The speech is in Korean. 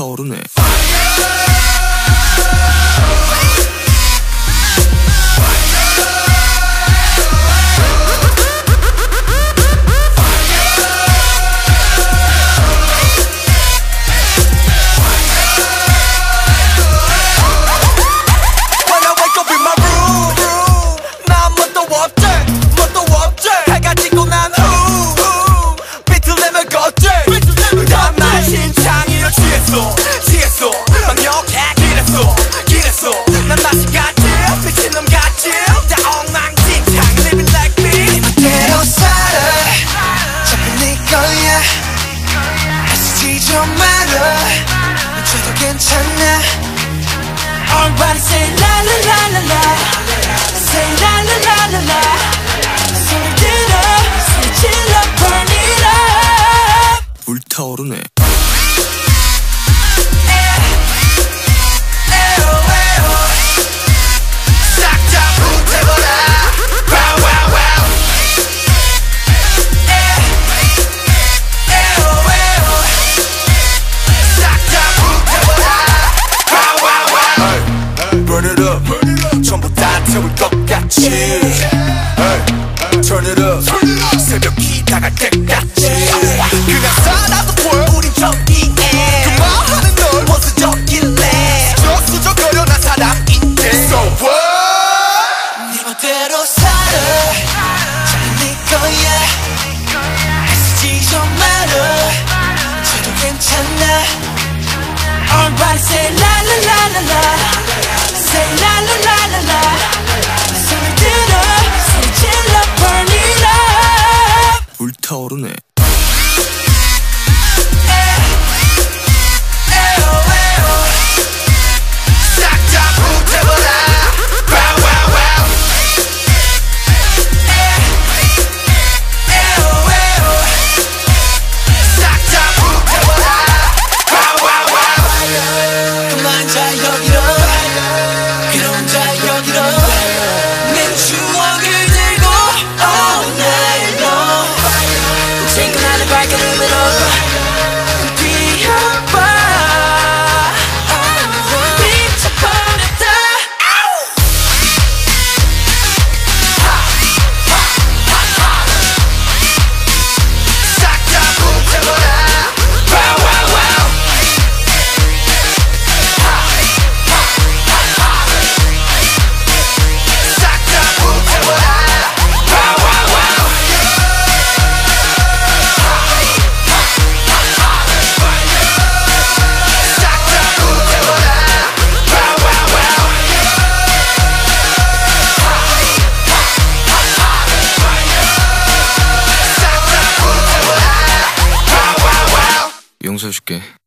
불타오르네 어째도 괜찮아 Everybody say la la la la la, say la la la la la. 소리 들어, 소리 질러, burn it up. 불타오르네 태울 것 같이 Hey, Turn it up 새벽이 다갈 때까지. 그냥 살아도 보여 우린 저기에. 그만하는 널 원수적일래. 수적수적거려 난 사람인데. So what? 네 멋대로 살아. 자꾸 네 거야. 애쓰지 좀 말아 어째도 괜찮아. Everybody say la la la la la da da 용서해줄게